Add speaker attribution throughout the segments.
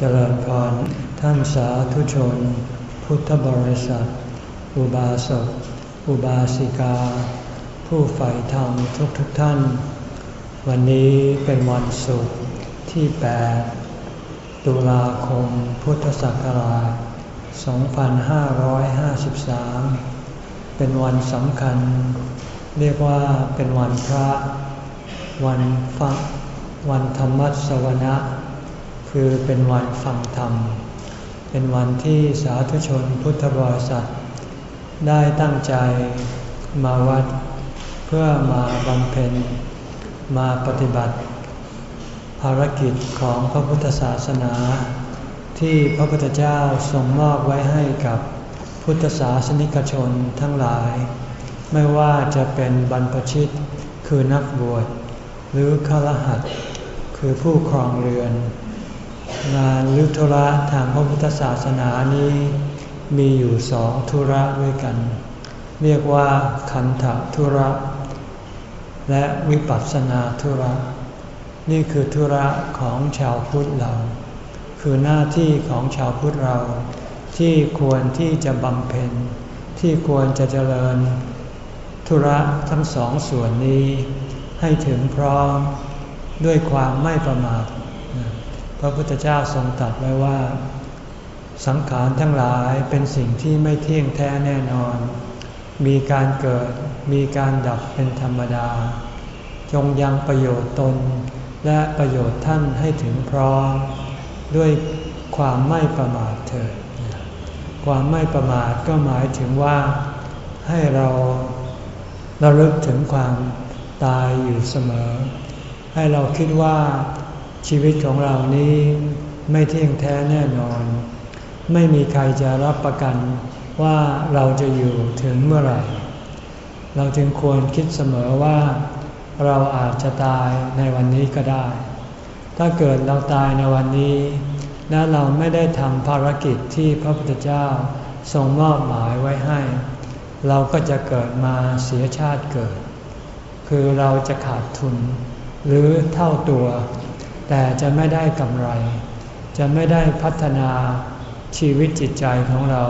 Speaker 1: เจริญพรท่านสาธุชน พุทธบริษัท อุบาสก อุบาสิกา ผู้ใฝ่ธรรมทุกทุกท่าน วันนี้เป็นวันศุกร์ที่ 8 ตุลาคมพุทธศักราช 2553 เป็นวันสำคัญ เรียกว่าเป็นวันพระ วันฟังวันธรรมสวนะ คือเป็นวันฟังธรรม เป็นวันที่สาธุชนพุทธบริษัท ได้ตั้งใจมาวัด เพื่อมาบำเพ็ญ มาปฏิบัติ ภารกิจของพระพุทธศาสนา ที่พระพุทธเจ้าทรงมอบไว้ให้กับพุทธศาสนิกชนทั้งหลาย ไม่ว่าจะเป็นบรรพชิตคือนักบวช หรือฆรหัสคือผู้ครองเรือน งานหรือธุระทางพระพุทธศาสนานี้ มีอยู่สองธุระด้วยกัน เรียกว่าขันธธุระ และวิปัสสนาธุระ นี่คือธุระของชาวพุทธเรา คือหน้าที่ของชาวพุทธเรา ที่ควรที่จะบำเพ็ญ ที่ควรจะเจริญ ธุระทั้งสองส่วนนี้ให้ถึงพร้อมด้วยความไม่ประมาท พระพุทธเจ้าทรงตรัสไว้ว่า สังขารทั้งหลายเป็นสิ่งที่ไม่เที่ยงแท้แน่นอน มีการเกิดมีการดับเป็นธรรมดา จงยังประโยชน์ตน และประโยชน์ท่านให้ถึงพร้อมด้วยความไม่ประมาทเถิดความไม่ประมาทก็หมายถึงว่าให้เราระลึกถึงความตายอยู่เสมอ ให้เราคิดว่า ชีวิตของเรานี้ไม่เที่ยงแท้แน่นอน ไม่มีใครจะรับประกันว่าเราจะอยู่ถึงเมื่อไหร่ เราจึงควรคิดเสมอว่า เราอาจจะตายในวันนี้ก็ได้ ถ้าเกิดเราตายในวันนี้ และเราไม่ได้ทำภารกิจที่พระพุทธเจ้าทรงมอบหมายไว้ให้ เราก็จะเกิดมาเสียชาติเกิด คือเราจะขาดทุน หรือเท่าตัว แต่จะไม่ได้กำไร จะไม่ได้พัฒนาชีวิตจิตใจของเรา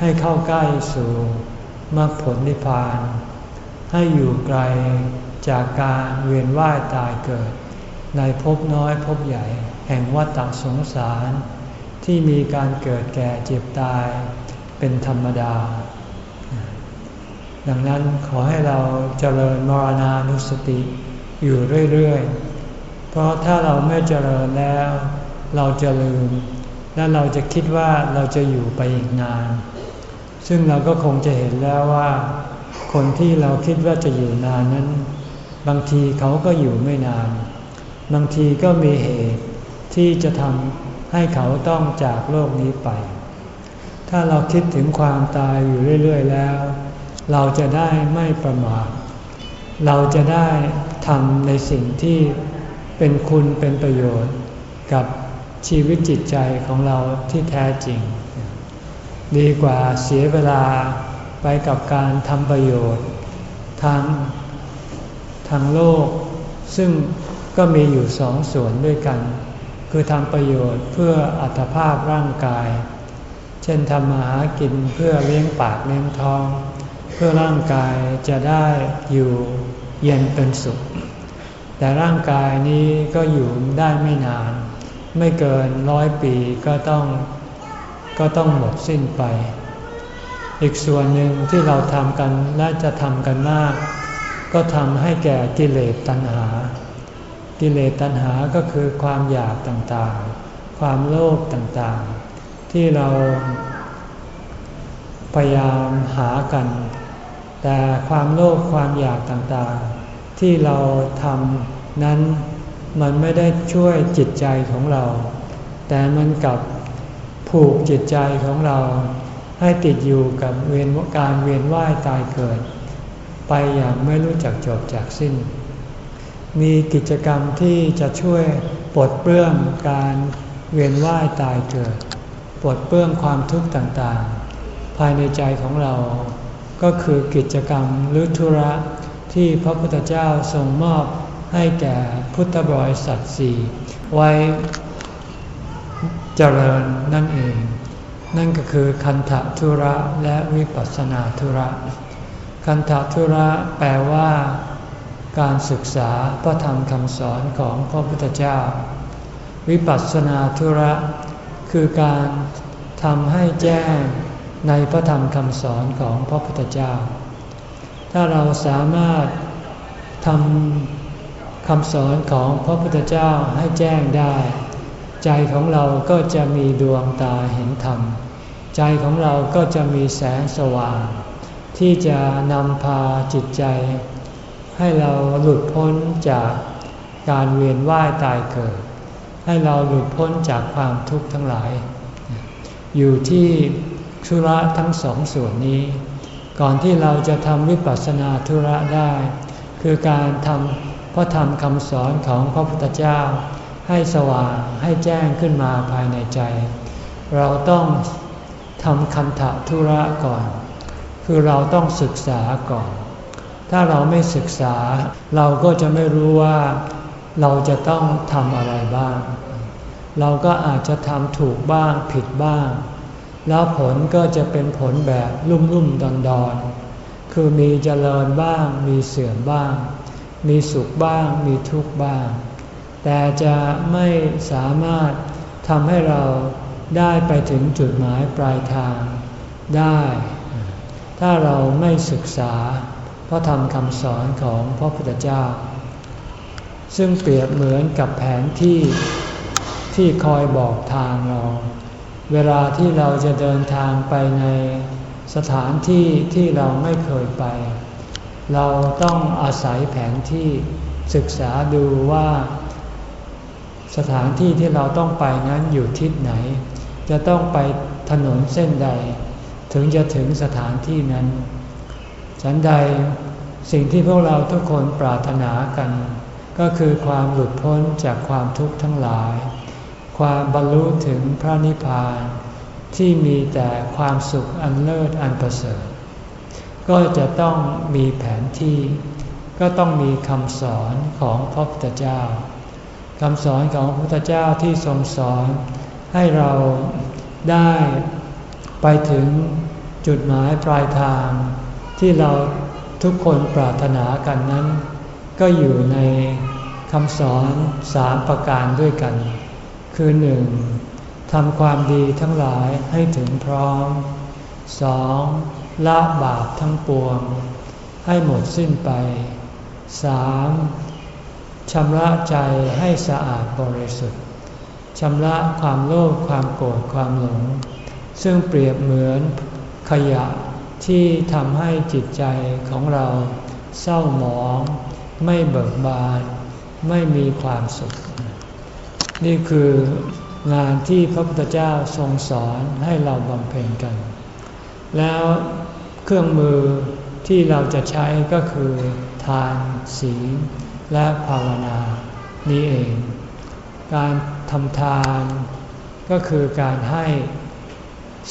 Speaker 1: ให้เข้าใกล้สู่มรรคผลนิพพาน ให้อยู่ไกลจากการเวียนว่ายตายเกิด ในภพน้อยภพใหญ่ แห่งวัฏสงสาร ที่มีการเกิดแก่เจ็บตายเป็นธรรมดา ดังนั้นขอให้เราเจริญมรณานุสติอยู่เรื่อย ๆ เพราะถ้าเราไม่เจริญแล้ว เราจะลืม และเราจะคิดว่าเราจะอยู่ไปอีกนาน ซึ่งเราก็คงจะเห็นแล้วว่า คนที่เราคิดว่าจะอยู่นานนั้น บางทีเขาก็อยู่ไม่นาน บางทีก็มีเหตุที่จะทำให้เขาต้องจากโลกนี้ไป ถ้าเราคิดถึงความตายอยู่เรื่อย ๆ แล้ว เราจะได้ไม่ประมาทเราจะได้ทำในสิ่งที่ เป็นคุณเป็นประโยชน์กับชีวิตจิตใจของเราที่แท้จริง ดีกว่าเสียเวลาไปกับการทำประโยชน์ ทางทางโลก ซึ่งก็มีอยู่สองส่วนด้วยกัน คือทำประโยชน์เพื่ออัตภาพร่างกาย เช่นทำมาหากินเพื่อเลี้ยงปากเลี้ยงท้อง เพื่อร่างกายจะได้อยู่เย็นเป็นสุข แต่ร่างกายนี้ก็อยู่ได้ไม่นาน ไม่เกินร้อยปีก็ต้องก็ต้องหมดสิ้นไป อีกส่วนหนึ่งที่เราทำกันและจะทำกันมาก ก็ทำให้แก่กิเลสตัณหา กิเลสตัณหาก็คือความอยากต่างๆ ความโลภต่างๆ ที่เราพยายามหากัน แต่ความโลภความอยากต่างๆ ที่เราทำ นั้นมันไม่ได้ช่วยจิตใจของเรา แต่มันกับผูกจิตใจของเรา ให้ติดอยู่กับเวียนการเวียนว่ายตายเกิด ไปอย่างไม่รู้จักจบจากสิ้น มีกิจกรรมที่จะช่วยปลดเปลื้องการเวียนว่ายตายเกิด ปลดเปลื้องความทุกข์ต่างๆ ภายในใจของเรา ก็คือกิจกรรมหรือธุระที่พระพุทธเจ้าทรงมอบ ให้แก่พุทธบริษัทสี่ไว้เจริญนั่นเอง นั่นก็คือคันธทุระและวิปัสนาธุระ คันธทุระแปลว่า การศึกษาพระธรรมคำสอนของพระพุทธเจ้า วิปัสนาธุระ คือการทำให้แจ้งในพระธรรมคำสอนของพระพุทธเจ้า ถ้าเราสามารถทำ คำสอนของพระพุทธเจ้าให้แจ้งได้ ใจของเราก็จะมีดวงตาเห็นธรรม ใจของเราก็จะมีแสงสว่าง ที่จะนำพาจิตใจ ให้เราหลุดพ้นจากการเวียนว่ายตายเกิด ให้เราหลุดพ้นจากความทุกข์ทั้งหลาย อยู่ที่ธุระทั้งสองส่วนนี้ ก่อนที่เราจะทำวิปัสสนาธุระได้ คือการทำ พระธรรมคำสอนของพระพุทธเจ้า ให้สว่างให้แจ้งขึ้นมาภายในใจ เราต้องทำคันธธุระก่อน คือเราต้องศึกษาก่อน ถ้าเราไม่ศึกษา เราก็จะไม่รู้ว่าเราจะต้องทำอะไรบ้าง เราก็อาจจะทำถูกบ้างผิดบ้าง แล้วผลก็จะเป็นผลแบบลุ่มลุ่มดอนดอนคือมีเจริญบ้างมีเสื่อมบ้าง มีสุขบ้างมีทุกข์บ้าง แต่จะไม่สามารถทำให้เราได้ไปถึงจุดหมายปลายทางได้ ถ้าเราไม่ศึกษาพระธรรมคำสอนของพระพุทธเจ้า ซึ่งเปรียบเหมือนกับแผนที่ที่คอยบอกทางเรา เวลาที่เราจะเดินทางไปในสถานที่ที่เราไม่เคยไป เราต้องอาศัยแผนที่ศึกษาดูว่า สถานที่ที่เราต้องไปนั้นอยู่ทิศไหน จะต้องไปถนนเส้นใด ถึงจะถึงสถานที่นั้น ฉันใดสิ่งที่พวกเราทุกคนปรารถนากัน ก็คือความหลุดพ้นจากความทุกข์ทั้งหลาย ความบรรลุถึงพระนิพพานที่มีแต่ความสุขอันเลิศอันประเสริฐ ก็จะต้องมีแผนที่ ก็ต้องมีคำสอนของพระพุทธเจ้าคำสอนของพระพุทธเจ้าที่ทรงสอนให้เราได้ไปถึงจุดหมายปลายทาง ที่เราทุกคนปรารถนากันนั้น ก็อยู่ในคำสอนสามประการด้วยกัน คือหนึ่งทำความดีทั้งหลายให้ถึงพร้อมสอง ละบาปทั้งปวง ให้หมดสิ้นไปสามชำระใจให้สะอาดบริสุทธิ์ชำระความโลภความโกรธความหลง ซึ่งเปรียบเหมือนขยะที่ทำให้จิตใจของเราเศร้าหมอง ไม่เบิกบาน ไม่มีความสุข นี่คืองานที่พระพุทธเจ้าทรงสอนให้เราบำเพ็ญกัน แล้ว รื่องมือที่เราจะใช้ก็คือทานศีลและภาวนานี่เอง การทำทานก็คือการให้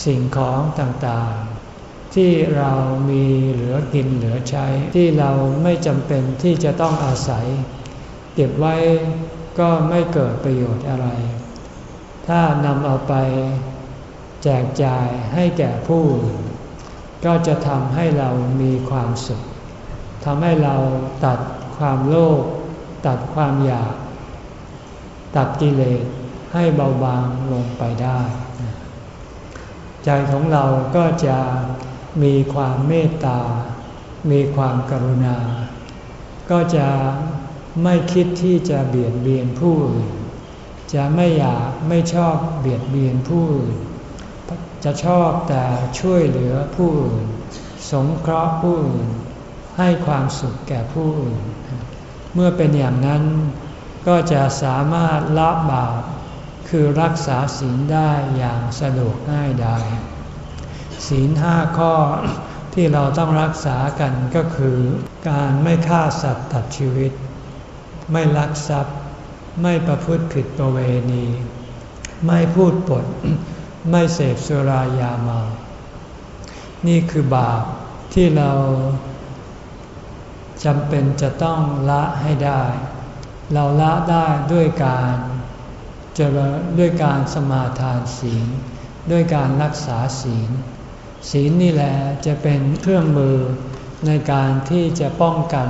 Speaker 1: สิ่งของต่างๆ ที่เรามีเหลือกินเหลือใช้ ที่เราไม่จำเป็นที่จะต้องอาศัย เก็บไว้ก็ไม่เกิดประโยชน์อะไร ถ้านำเอาไป แจกจ่ายให้แก่ผู้ ก็จะทำให้เรามีความสุขทำให้เราตัดความโลภตัดความอยาก ตัดกิเลสให้เบาบางลงไปได้ ใจของเราก็จะมีความเมตตา มีความกรุณา ก็จะไม่คิดที่จะเบียดเบียนผู้อื่น จะไม่อยากไม่ชอบเบียดเบียนผู้อื่น จะชอบแต่ช่วยเหลือผู้อื่น สงเคราะห์ผู้อื่น ให้ความสุขแก่ผู้อื่น เมื่อเป็นอย่างนั้นก็จะสามารถละบาปคือรักษาศีลได้อย่างสะดวกง่ายดายศีลห้าข้อที่เราต้องรักษากันก็คือ การไม่ฆ่าสัตว์ตัดชีวิต ไม่ลักทรัพย์ ไม่ประพฤติผิดประเวณี ไม่พูดปด ไม่เสพสุรายาเมา นี่คือบาปที่เราจำเป็นจะต้องละให้ได้ เราละได้ด้วยการจริญด้วยการสมาทานศีล ด้วยการรักษาศีล ศีลนี่แหละจะเป็นเครื่องมือในการที่จะป้องกัน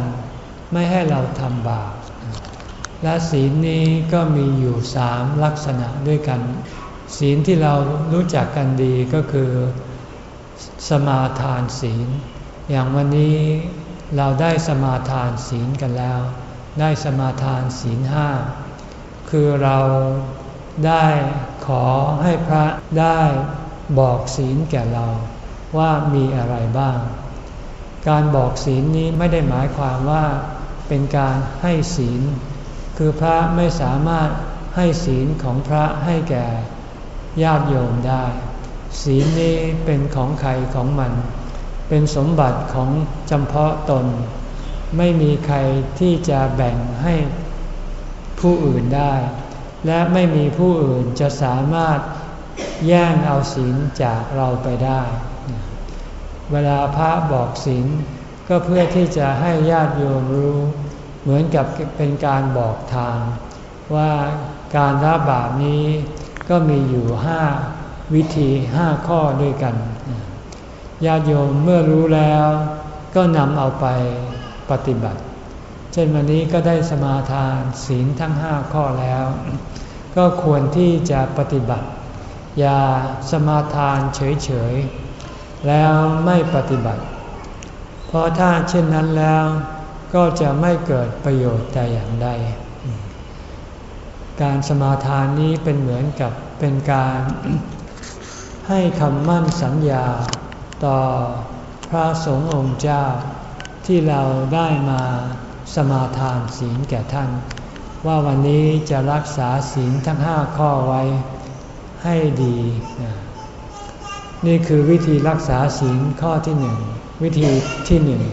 Speaker 1: ไม่ให้เราทำบาป และศีลนี้ก็มีอยู่สามลักษณะด้วยกัน ศีลที่เรารู้จักกันดีก็คือสมาทานศีล อย่างวันนี้เราได้สมาทานศีลกันแล้ว ได้สมาทานศีลห้าคือเราได้ขอให้พระได้บอกศีลแก่เราว่ามีอะไรบ้าง การบอกศีลนี้ไม่ได้หมายความว่าเป็นการให้ศีล คือพระไม่สามารถให้ศีลของพระให้แก่ ญาติโยมได้ ศีลนี้เป็นของใครของมัน เป็นสมบัติของจำเพาะตน ไม่มีใครที่จะแบ่งให้ผู้อื่นได้ และไม่มีผู้อื่นจะสามารถแย่งเอาศีลจากเราไปได้ เวลาพระบอกศีลก็เพื่อที่จะให้ญาติโยมรู้ เหมือนกับเป็นการบอกทาง ว่าการละบาปนี้ ก็มีอยู่ห้าวิธีห้าข้อด้วยกัน ญาติโยมเมื่อรู้แล้วก็นำเอาไปปฏิบัติ เช่นวันนี้ก็ได้สมาทานศีลทั้งห้าข้อแล้ว ก็ควรที่จะปฏิบัติ อย่าสมาทานเฉยๆ แล้วไม่ปฏิบัติ เพราะถ้าเช่นนั้นแล้วก็จะไม่เกิดประโยชน์แต่อย่างใด การสมาทานนี้เป็นเหมือนกับเป็นการให้คำมั่นสัญญาต่อพระสงฆ์องค์เจ้า ที่เราได้มาสมาทานศีลแก่ท่าน ว่าวันนี้จะรักษาศีลทั้งห้าข้อไว้ให้ดี นี่คือวิธีรักษาศีลข้อที่หนึ่งวิธีที่หนึ่ง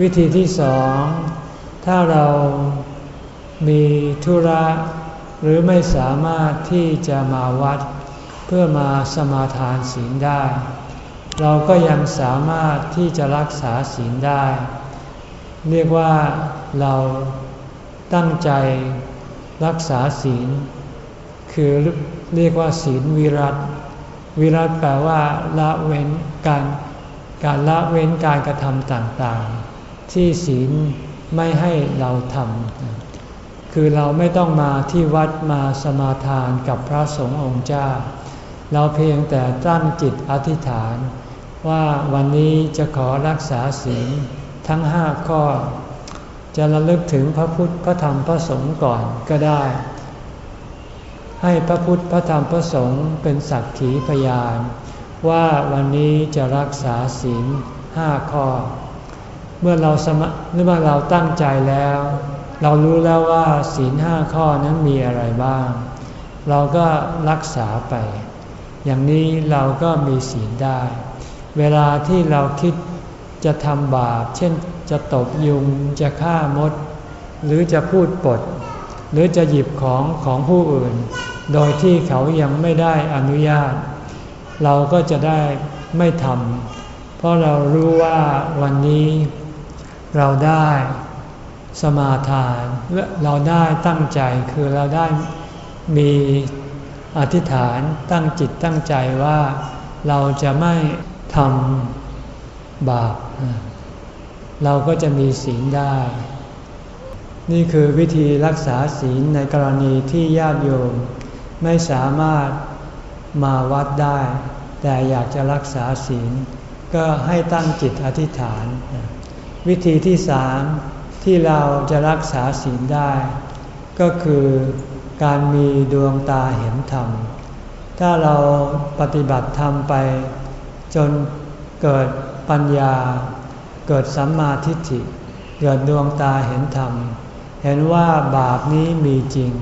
Speaker 1: วิธีที่สองถ้าเรามีธุระ หรือไม่สามารถที่จะมาวัด เพื่อมาสมาทานศีลได้ เราก็ยังสามารถที่จะรักษาศีลได้ เรียกว่าเราตั้งใจรักษาศีล คือเรียกว่าศีลวิรัตวิรัตแปลว่าละเว้นการการละเว้นการกระทำต่างๆ ที่ศีลไม่ให้เราทำ คือเราไม่ต้องมาที่วัดมาสมาทานกับพระสงฆ์องค์เจ้า เราเพียงแต่ตั้งจิตอธิษฐาน ว่าวันนี้จะขอรักษาศีลทั้งห้าข้อ จะระลึกถึงพระพุทธพระธรรมพระสงฆ์ก่อนก็ได้ ให้พระพุทธพระธรรมพระสงฆ์เป็นสักขีพยาน ว่าวันนี้จะรักษาศีลห้าข้อ เมื่อเราสมหรือเมื่อเราตั้งใจแล้ว เรารู้แล้วว่าศีลห้าข้อนั้นมีอะไรบ้าง เราก็รักษาไป อย่างนี้เราก็มีศีลได้ เวลาที่เราคิดจะทำบาป เช่นจะตบยุงจะฆ่ามด หรือจะพูดปด หรือจะหยิบของของผู้อื่น โดยที่เขายังไม่ได้อนุญาต เราก็จะได้ไม่ทำเพราะเรารู้ว่าวันนี้เราได้ สมาทานเราได้ตั้งใจคือเราได้มีอธิษฐานตั้งจิตตั้งใจว่าเราจะไม่ทำบาปเราก็จะมีศีลได้ นี่คือวิธีรักษาศีลในกรณีที่ญาติโยมไม่สามารถมาวัดได้ แต่อยากจะรักษาศีล ก็ให้ตั้งจิตอธิษฐาน วิธีที่สาม ที่เราจะรักษาศีลได้ ก็คือการมีดวงตาเห็นธรรม ถ้าเราปฏิบัติธรรมไป จนเกิดปัญญา เกิดสัมมาทิฏฐิ เกิดดวงตาเห็นธรรม เห็นว่าบาปนี้มีจริง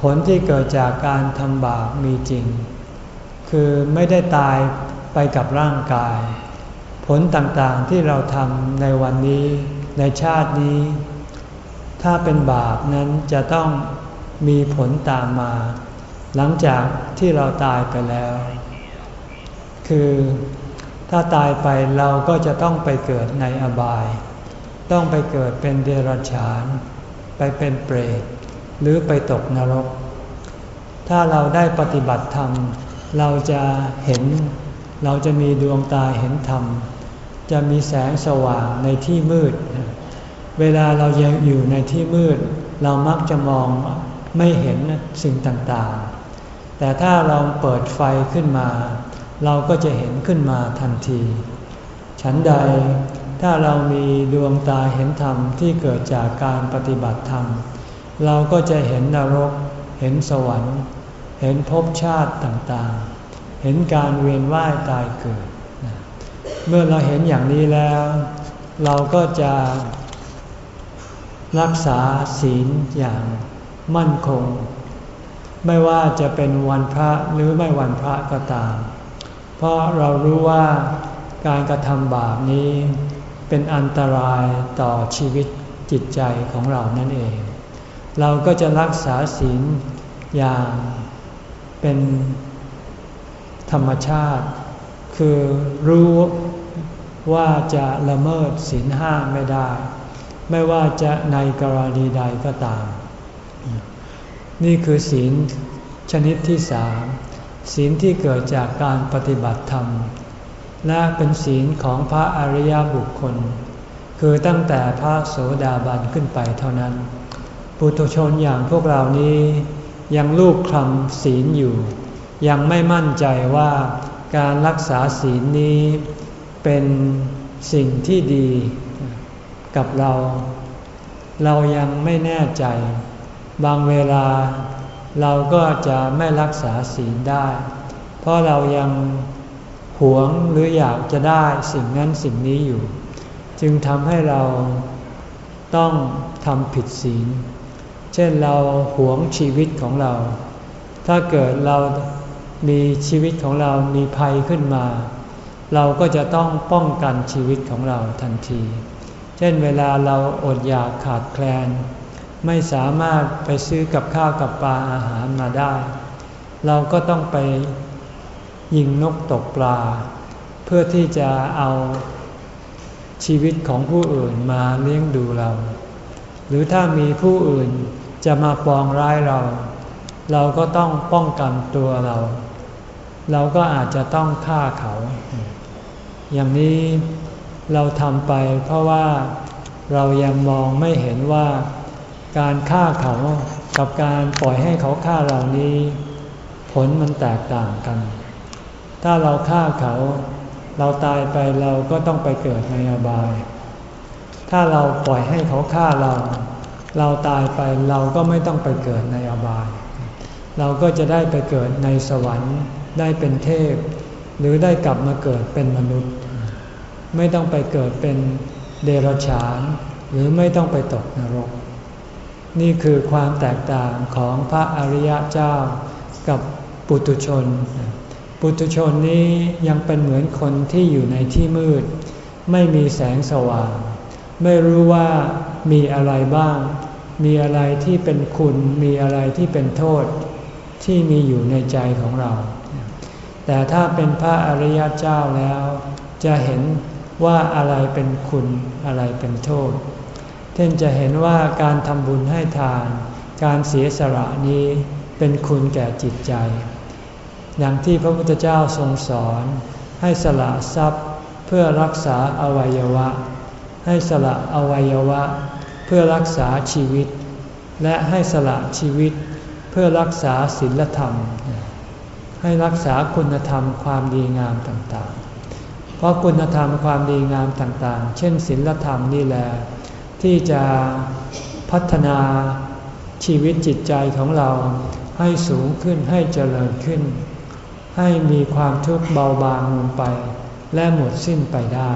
Speaker 1: ผลที่เกิดจากการทำบาปมีจริง คือไม่ได้ตายไปกับร่างกาย ผลต่างๆที่เราทำในวันนี้ ในชาตินี้ ถ้าเป็นบาปนั้นจะต้องมีผลตามมา หลังจากที่เราตายไปแล้ว คือถ้าตายไปเราก็จะต้องไปเกิดในอบาย ต้องไปเกิดเป็นเดรัจฉาน ไปเป็นเปรต หรือไปตกนรก ถ้าเราได้ปฏิบัติธรรม เราจะเห็น เราจะมีดวงตาเห็นธรรม จะมีแสงสว่างในที่มืด เวลาเรายังอยู่ในที่มืด เรามักจะมองไม่เห็นสิ่งต่างๆ แต่ถ้าเราเปิดไฟขึ้นมา เราก็จะเห็นขึ้นมาทันที ฉันใดถ้าเรามีดวงตาเห็นธรรมที่เกิดจากการปฏิบัติธรรม เราก็จะเห็นนรก เห็นสวรรค์ เห็นภพชาติต่างๆ เห็นการเวียนว่ายตายเกิด เมื่อเราเห็นอย่างนี้แล้ว เราก็จะรักษาศีลอย่างมั่นคง ไม่ว่าจะเป็นวันพระหรือไม่วันพระก็ตาม เพราะเรารู้ว่าการกระทำบาปนี้ เป็นอันตรายต่อชีวิตจิตใจของเรานั่นเอง เราก็จะรักษาศีลอย่างเป็นธรรมชาติ คือรู้ ว่าจะละเมิดศีลห้าไม่ได้ ไม่ว่าจะในกรณีใดก็ตาม นี่คือศีลชนิดที่สามศีลที่เกิดจากการปฏิบัติธรรม และเป็นศีลของพระอริยบุคคล คือตั้งแต่พระโสดาบันขึ้นไปเท่านั้น ปุถุชนอย่างพวกเรานี้ยังลูกคลำศีลอยู่ ยังไม่มั่นใจว่าการรักษาศีลนี้ เป็นสิ่งที่ดีกับเรา เรายังไม่แน่ใจ บางเวลาเราก็จะไม่รักษาศีลได้ เพราะเรายังหวงหรืออยากจะได้สิ่งนั้นสิ่งนี้อยู่ จึงทำให้เราต้องทำผิดศีล เช่นเราหวงชีวิตของเรา ถ้าเกิดเรามีชีวิตของเรามีภัยขึ้นมา เราก็จะต้องป้องกันชีวิตของเราทันที เช่นเวลาเราอดอยากขาดแคลน ไม่สามารถไปซื้อกับข้าวกับปลาอาหารมาได้ เราก็ต้องไปยิงนกตกปลา เพื่อที่จะเอาชีวิตของผู้อื่นมาเลี้ยงดูเรา หรือถ้ามีผู้อื่นจะมาปองร้ายเรา เราก็ต้องป้องกันตัวเรา เราก็อาจจะต้องฆ่าเขา อย่างนี้เราทำไปเพราะว่าเรายังมองไม่เห็นว่าการฆ่าเขากับการปล่อยให้เขาฆ่าเรานี้ ผลมันแตกต่างกัน ถ้าเราฆ่าเขา เราตายไปเราก็ต้องไปเกิดในอบาย ถ้าเราปล่อยให้เขาฆ่าเรา เราตายไปเราก็ไม่ต้องไปเกิดในอบาย เราก็จะได้ไปเกิดในสวรรค์ได้เป็นเทพ หรือได้กลับมาเกิดเป็นมนุษย์ ไม่ต้องไปเกิดเป็นเดรัจฉาน หรือไม่ต้องไปตกนรก นี่คือความแตกต่างของพระอริยเจ้ากับปุตุชน ปุถุชนนี้ยังเป็นเหมือนคนที่อยู่ในที่มืด ไม่มีแสงสว่าง ไม่รู้ว่ามีอะไรบ้าง มีอะไรที่เป็นคุณ มีอะไรที่เป็นโทษ ที่มีอยู่ในใจของเรา แต่ถ้าเป็นพระอริยเจ้าแล้ว จะเห็นว่าอะไรเป็นคุณอะไรเป็นโทษ เช่นจะเห็นว่าการทำบุญให้ทาน การเสียสละนี้เป็นคุณแก่จิตใจ อย่างที่พระพุทธเจ้าทรงสอน ให้สละทรัพย์เพื่อรักษาอวัยวะ ให้สละอวัยวะ เพื่อรักษาชีวิต และให้สละชีวิตเพื่อรักษาศีลธรรม ให้รักษาคุณธรรมความดีงามต่างๆ เพราะคุณธรรมความดีงามต่างๆ เช่นศีลธรรมนี่แหละที่จะพัฒนาชีวิตจิตใจของเราให้สูงขึ้นให้เจริญขึ้น ให้มีความทุกข์เบาบางลงไป และหมดสิ้นไปได้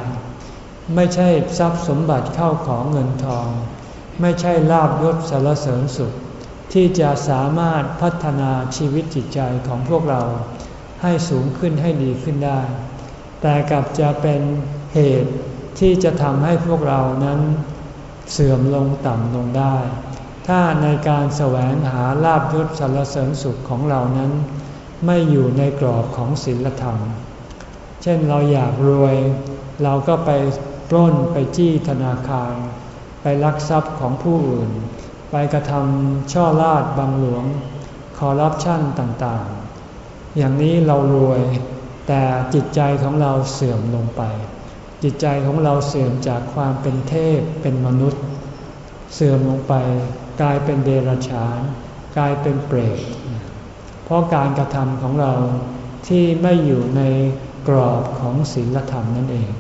Speaker 1: ไม่ใช่ทรัพย์สมบัติเข้าของเงินทอง ไม่ใช่ลาบยศสารเสริญสุข ที่จะสามารถพัฒนาชีวิตจิตใจของพวกเราให้สูงขึ้นให้ดีขึ้นได้ แต่กลับจะเป็นเหตุที่จะทำให้พวกเรานั้นเสื่อมลงต่ำลงได้ ถ้าในการแสวงหาลาบยศสารเสริญสุขของเรานั้น ไม่อยู่ในกรอบของศีลธรรม เช่นเราอยากรวย เราก็ไปปล้นไปจี้ธนาคาร ไปลักทรัพย์ของผู้อื่น ไปกระทำช่อลาดบังหลวงคอร์รัปชันต่างๆ อย่างนี้เรารวยแต่จิตใจของเราเสื่อมลงไป จิตใจของเราเสื่อมจากความเป็นเทพเป็นมนุษย์ เสื่อมลงไป กลายเป็นเดรัจฉาน กลายเป็นเปรตเพราะการกระทำของเราที่ไม่อยู่ในกรอบของศีลธรรมนั่นเอง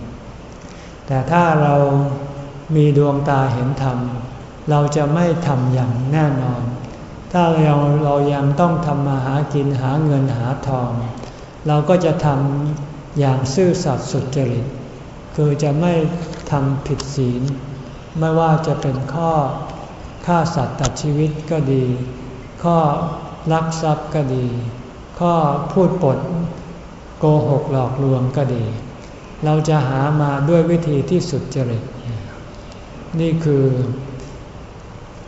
Speaker 1: แต่ถ้าเรามีดวงตาเห็นธรรม เราจะไม่ทำอย่างแน่นอน ถ้าเราเรายังต้องทำมาหากินหาเงินหาทอง เราก็จะทำอย่างซื่อสัตย์สุจริต คือจะไม่ทำผิดศีล ไม่ว่าจะเป็นข้อฆ่าสัตว์ตัดชีวิตก็ดี ข้อลักทรัพย์ก็ดี ข้อพูดปดโกหกหลอกลวงก็ดี เราจะหามาด้วยวิธีที่สุดจริต นี่คือ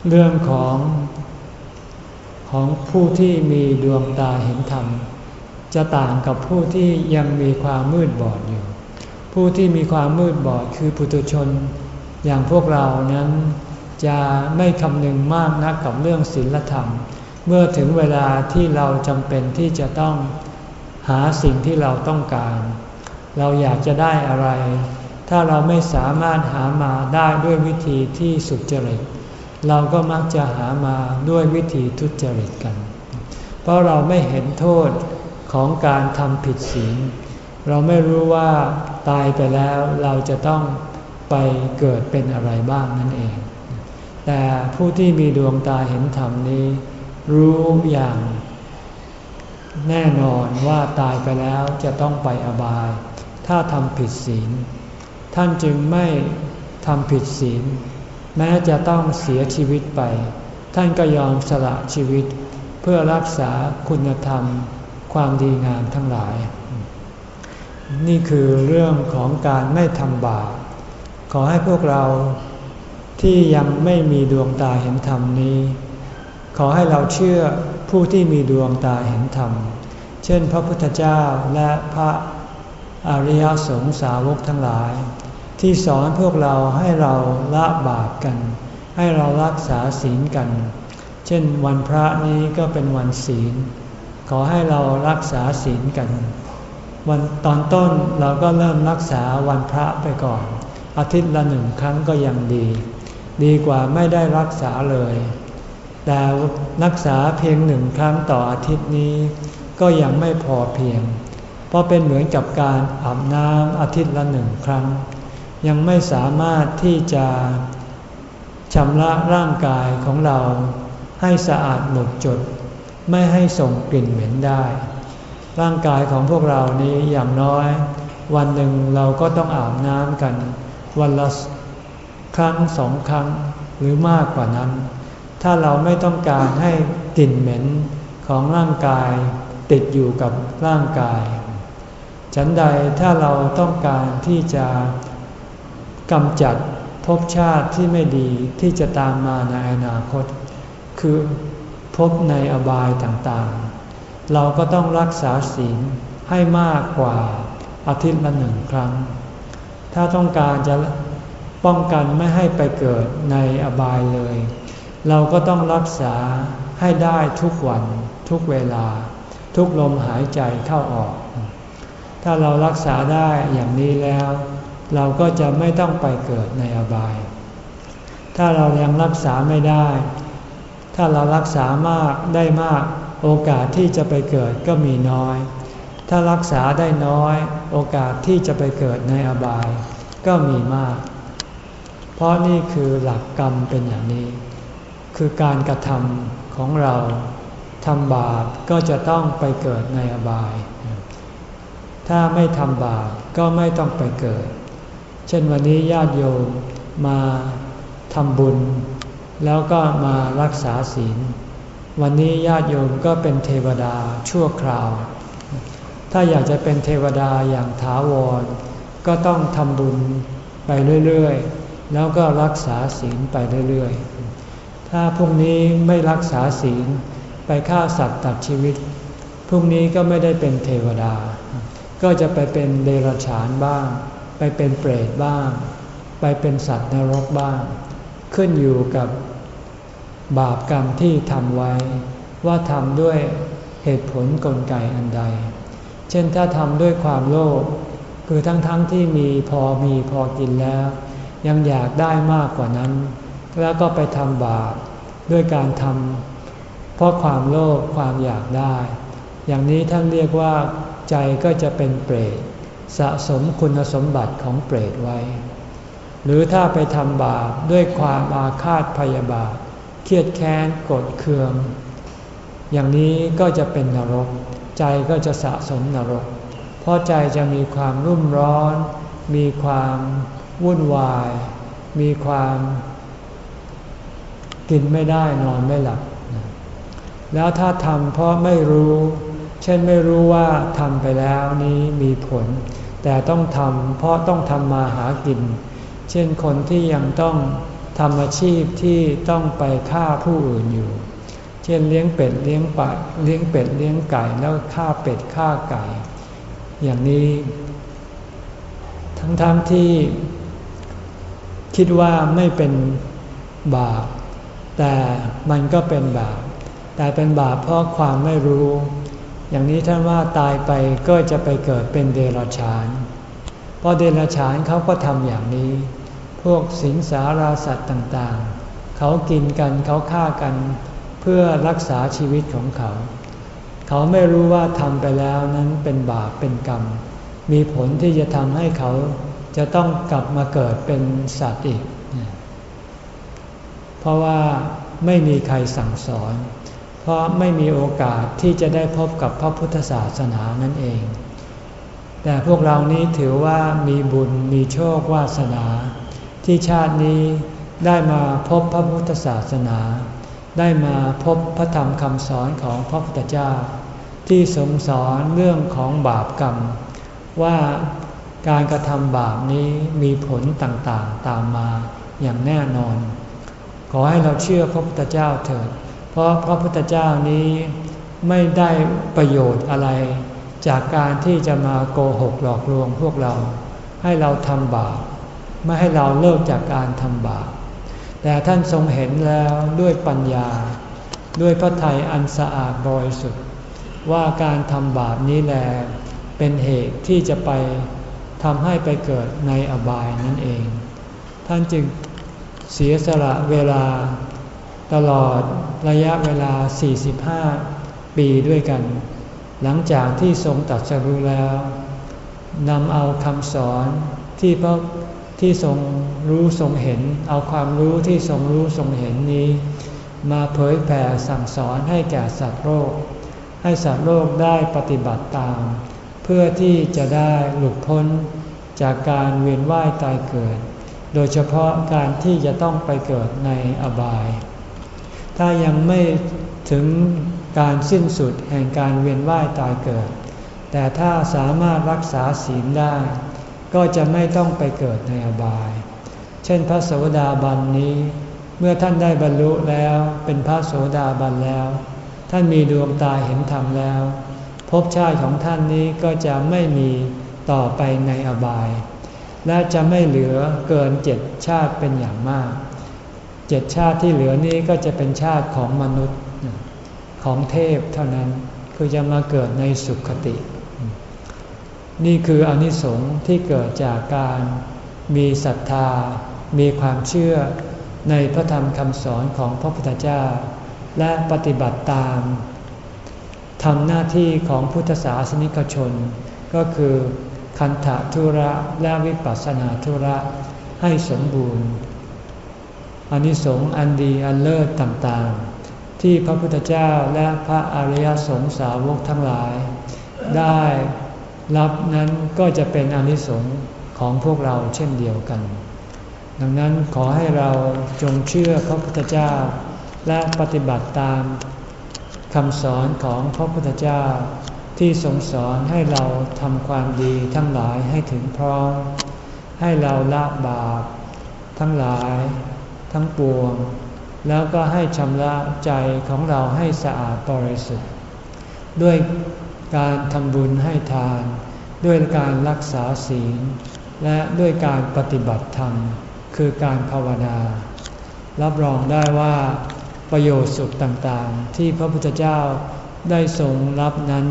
Speaker 1: เรื่องของของผู้ที่มีดวงตาเห็นธรรม จะต่างกับผู้ที่ยังมีความมืดบอดอยู่ ผู้ที่มีความมืดบอดคือปุถุชน อย่างพวกเรานั้นจะไม่คำนึงมากนักกับเรื่องศีลธรรม เมื่อถึงเวลาที่เราจำเป็นที่จะต้องหาสิ่งที่เราต้องการ เราอยากจะได้อะไร ถ้าเราไม่สามารถหามาได้ด้วยวิธีที่สุจริต เราก็มักจะหามาด้วยวิธีทุจริตกัน เพราะเราไม่เห็นโทษของการทำผิดศีล เราไม่รู้ว่าตายไปแล้วเราจะต้องไปเกิดเป็นอะไรบ้างนั่นเอง แต่ผู้ที่มีดวงตาเห็นธรรมนี้ รู้อย่าง แน่นอนว่าตายไปแล้วจะต้องไปอบาย ถ้าทำผิดศีล ท่านจึงไม่ทำผิดศีล แม้จะต้องเสียชีวิตไป ท่านก็ยอมสละชีวิตเพื่อรักษาคุณธรรม ความดีงามทั้งหลาย นี่คือเรื่องของการไม่ทำบาปขอให้พวกเราที่ยังไม่มีดวงตาเห็นธรรมนี้ ขอให้เราเชื่อผู้ที่มีดวงตาเห็นธรรม เช่นพระพุทธเจ้าและพระอริยสงสาวกทั้งหลาย ที่สอนพวกเราให้เราละบาปกัน ให้เรารักษาศีลกัน เช่นวันพระนี้ก็เป็นวันศีล ขอให้เรารักษาศีลกัน วันตอนต้นเราก็เริ่มรักษาวันพระไปก่อน อาทิตย์ละหนึ่งครั้งก็ยังดี ดีกว่าไม่ได้รักษาเลย แต่รักษาเพียงหนึ่งครั้งต่ออาทิตย์นี้ ก็ยังไม่พอเพียง เพราะเป็นเหมือนกับการอาบน้ำอาทิตย์ละหนึ่งครั้ง ยังไม่สามารถที่จะชำระร่างกายของเราให้สะอาดหมดจด ไม่ให้ส่งกลิ่นเหม็นได้ ร่างกายของพวกเรานี้อย่างน้อย วันหนึ่งเราก็ต้องอาบน้ำกัน วันละครั้งสองครั้งหรือมากกว่านั้น ถ้าเราไม่ต้องการให้กลิ่นเหม็นของร่างกายติดอยู่กับร่างกาย ฉันใดถ้าเราต้องการที่จะ กำจัดภพชาติที่ไม่ดีที่จะตามมาในอนาคต คือพบในอบายต่างๆ เราก็ต้องรักษาศีลให้มากกว่าอาทิตย์ละหนึ่งครั้ง ถ้าต้องการจะป้องกันไม่ให้ไปเกิดในอบายเลย เราก็ต้องรักษาให้ได้ทุกวัน ทุกเวลา ทุกลมหายใจเข้าออก ถ้าเรารักษาได้อย่างนี้แล้ว เราก็จะไม่ต้องไปเกิดในอบาย ถ้าเรายังรักษาไม่ได้ ถ้าเรารักษามากได้มาก โอกาสที่จะไปเกิดก็มีน้อย ถ้ารักษาได้น้อย โอกาสที่จะไปเกิดในอบาย ก็มีมาก เพราะนี่คือหลักกรรมเป็นอย่างนี้ คือการกระทำของเราทำบาปก็จะต้องไปเกิดในอบาย ถ้าไม่ทำบาปก็ไม่ต้องไปเกิด เช่นวันนี้ญาติโยมมาทำบุญ แล้วก็มารักษาศีล วันนี้ญาติโยมก็เป็นเทวดาชั่วคราว ถ้าอยากจะเป็นเทวดาอย่างถาวร ก็ต้องทำบุญไปเรื่อยๆ แล้วก็รักษาศีลไปเรื่อยๆ ถ้าพรุ่งนี้ไม่รักษาศีลไปฆ่าสัตว์ตัดชีวิต พรุ่งนี้ก็ไม่ได้เป็นเทวดา ก็จะไปเป็นเดรัจฉานบ้าง ไปเป็นเปรตบ้าง ไปเป็นสัตว์นรกบ้าง ขึ้นอยู่กับบาปกรรมที่ทำไว้ ว่าทำด้วยเหตุผลกลไกอันใด เช่นถ้าทำด้วยความโลภคือทั้งๆทที่มีพอมีพอกินแล้ว ยังอยากได้มากกว่านั้น แล้วก็ไปทำบาปด้วยการทำเพราะความโลภความอยากได้ อย่างนี้ท่านเรียกว่าใจก็จะเป็นเปรต สะสมคุณสมบัติของเปรตไว้ หรือถ้าไปทำบาปด้วยความอาฆาตพยาบาท เครียดแค้นกดเคือง อย่างนี้ก็จะเป็นนรก ใจก็จะสะสมนรก เพราะใจจะมีความรุ่มร้อน มีความวุ่นวาย มีความ กินไม่ได้นอนไม่หลับ แล้วถ้าทำเพราะไม่รู้ เช่นไม่รู้ว่าทำไปแล้วนี้มีผล แต่ต้องทำเพราะต้องทำมาหากิน เช่นคนที่ยังต้องทำอาชีพที่ต้องไปฆ่าผู้อื่นอยู่ เช่นเลี้ยงเป็ดเลี้ยงปลาเลี้ยงเป็ดเลี้ยงไก่แล้วฆ่าเป็ดฆ่าไก่ อย่างนี้ ทั้งๆทที่คิดว่าไม่เป็นบาปแต่มันก็เป็นบาปแต่เป็นบาปเพราะความไม่รู้ อย่างนี้ท่านว่าตายไปก็จะไปเกิดเป็นเดรัจฉาน เพราะเดรัจฉานเขาก็ทำอย่างนี้ พวกสิงสาราสัตว์ต่างๆ เขากินกันเขาฆ่ากันเพื่อรักษาชีวิตของเขา เขาไม่รู้ว่าทำไปแล้วนั้นเป็นบาปเป็นกรรม มีผลที่จะทำให้เขาจะต้องกลับมาเกิดเป็นสัตว์อีก เพราะว่าไม่มีใครสั่งสอน เพราะไม่มีโอกาสที่จะได้พบกับพระพุทธศาสนานั่นเอง แต่พวกเรานี้ถือว่ามีบุญมีโชควาสนา ที่ชาตินี้ได้มาพบพระพุทธศาสนา ได้มาพบพระธรรมคำสอนของพระพุทธเจ้า ที่ทรงสอนเรื่องของบาปกรรม ว่าการกระทำบาปนี้มีผลต่างๆตามมาอย่างแน่นอน ขอให้เราเชื่อพระพุทธเจ้าเถิด เพราะพระพุทธเจ้านี้ไม่ได้ประโยชน์อะไร จากการที่จะมาโกหกหลอกลวงพวกเรา ให้เราทำบาปไม่ให้เราเลิกจากการทำบาปแต่ท่านทรงเห็นแล้วด้วยปัญญา ด้วยพระทัยอันสะอาดบริสุทธิ์ว่าการทำบาปนี้แลเป็นเหตุที่จะไปทำให้ไปเกิดในอบายนั่นเอง ท่านจึงเสียสละเวลา ตลอดระยะเวลา 45 ปีด้วยกัน หลังจากที่ทรงตัดสรู้แล้วนำเอาคำสอนที่พระที่ทรงรู้ทรงเห็น เอาความรู้ที่ทรงรู้ทรงเห็นนี้ มาเผยแผ่สั่งสอนให้แก่สัตว์โลกให้สัตว์โลกได้ปฏิบัติตาม เพื่อที่จะได้หลุดพ้นจากการเวียนว่ายตายเกิด โดยเฉพาะการที่จะต้องไปเกิดในอบาย ถ้ายังไม่ถึงการสิ้นสุดแห่งการเวียนว่ายตายเกิด แต่ถ้าสามารถรักษาศีลได้ ก็จะไม่ต้องไปเกิดในอบาย เช่นพระโสดาบันนี้ เมื่อท่านได้บรรลุแล้วเป็นพระโสดาบันแล้ว ท่านมีดวงตาเห็นธรรมแล้วภพชาติของท่านนี้ก็จะไม่มีต่อไปในอบาย และจะไม่เหลือเกินเจ็ดชาติเป็นอย่างมาก เจ็ดชาติที่เหลือนี้ก็จะเป็นชาติของมนุษย์ของเทพเท่านั้นคือจะมาเกิดในสุขติ นี่คืออนิสงส์ที่เกิดจากการมีศรัทธา มีความเชื่อในพระธรรมคำสอนของพระพุทธเจ้า และปฏิบัติตามทำหน้าที่ของพุทธศาสนิกชน ก็คือคันธะธุระและวิปัสสนาธุระให้สมบูรณ์ อานิสงส์อันดีอันเลิศต่างๆ ที่พระพุทธเจ้าและพระอริยสงสาวกทั้งหลาย ได้รับนั้นก็จะเป็นอนิสงส์ของพวกเราเช่นเดียวกัน ดังนั้นขอให้เราจงเชื่อพระพุทธเจ้า และปฏิบัติตามคำสอนของพระพุทธเจ้าที่ทรงสอนให้เราทำความดีทั้งหลายให้ถึงพร้อม ให้เราละบาปทั้งหลาย ทั้งปวง แล้วก็ให้ชำระใจของเราให้สะอาดบริสุทธิ์ ด้วยการทำบุญให้ทาน ด้วยการรักษาศีล และด้วยการปฏิบัติธรรม คือการภาวนา รับรองได้ว่าประโยชน์สุขต่างๆ ที่พระพุทธเจ้าได้ทรงรับนั้น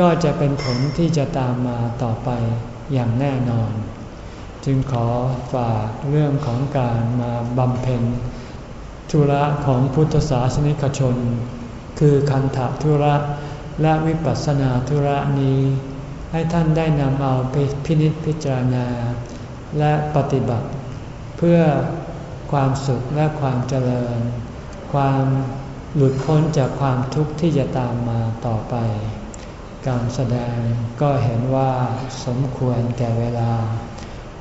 Speaker 1: ก็จะเป็นผลที่จะตามมาต่อไปอย่างแน่นอน จึงขอฝากเรื่องของการมาบำเพ็ญธุระของพุทธศาสนิกชน คือคันธธุระและวิปัสสนาธุระนี้ ให้ท่านได้นำเอาไปพินิจพิจารณา และปฏิบัติ เพื่อความสุขและความเจริญ ความหลุดพ้นจากความทุกข์ที่จะตามมาต่อไป การแสดงก็เห็นว่าสมควรแก่เวลา